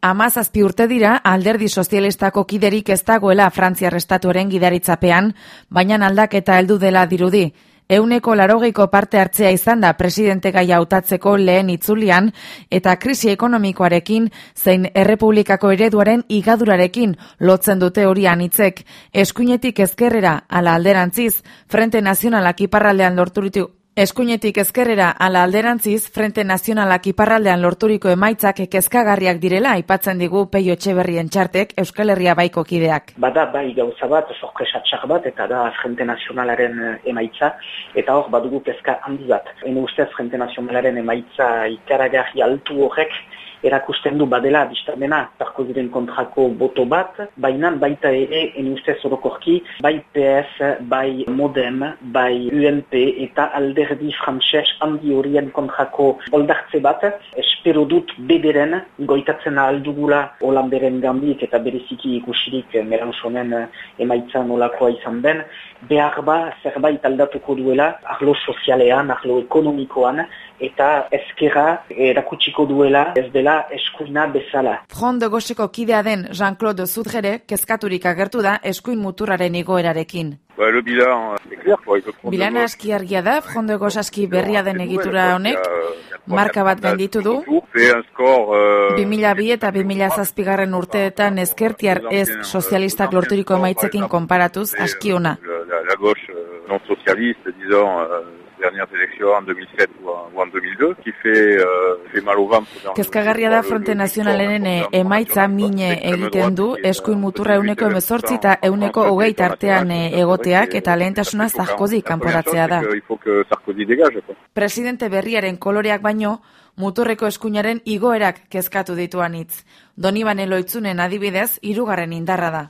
Amazazpi urte dira alderdi sozialistako kiderik ez dagoela Frantziar estatuaren gidaritzapean, baina aldaketa heldu dela dirudi. Euneko larogeiko parte hartzea izan da presidente gai hautatzeko lehen itzulian eta krisi ekonomikoarekin zein errepublikako ereduaren igadurarekin lotzen dute hori anitzek. Eskuinetik ezkerrera ala alderantziz, Frente Nazionalak iparraldean lorturitu Eskuinetik ezkerrera ala alderantziz, Frente Nazionalak iparraldean lorturiko emaitzak kezkagarriak direla aipatzen digu peio txeberrien txartek Euskal Herria baiko kideak. Bada bai gauza bat, sorpresatxar bat, eta da Frente Nazionalaren eh, emaitza, eta hor badugu kezka handi bat. Ene ustez Frente Nazionalaren emaitza ikaragarri altu horrek, erakusten du badela biztamena Sarkoziren kontrako boto bat, baina baita ere en ustez orokorki, bai PS, bai Modem, bai UNP eta alderdi frantses handi horien kontrako oldartze bat, espero dut bederen goitatzen aldugula Hollanderen gambik eta bereziki ikusirik meransonen emaitza nolakoa izan den, behar ba zerbait aldatuko duela arlo sozialean, arlo ekonomikoan, eta ezkera erakutsiko duela ez dela eskuina bezala. Front de Goseko kidea den Jean-Claude Zudgere kezkaturik agertu da eskuin muturraren igoerarekin. Ba, le bilan, Bilana aski argia da, Front de Gosaski berria den egitura honek, marka bat genditu du. 2002 eta 2000 garren urteetan ezkertiar ez sozialistak lorturiko emaitzekin konparatuz aski ona. La gauche non socialiste, disons, dernières élections en 2007 ou en, ou en 2002, qui fait, euh, fait mal au ventre. Kezkagarria da Fronte Nazionalenen emaitza mine egiten du, eskuin muturra euneko emezortzi eta euneko hogei tartean egoteak eta lehentasuna Sarkozy kanporatzea da. Presidente berriaren koloreak baino, muturreko eskuinaren igoerak kezkatu dituan hitz. Donibane loitzunen adibidez, irugarren indarra da.